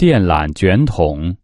电缆卷筒。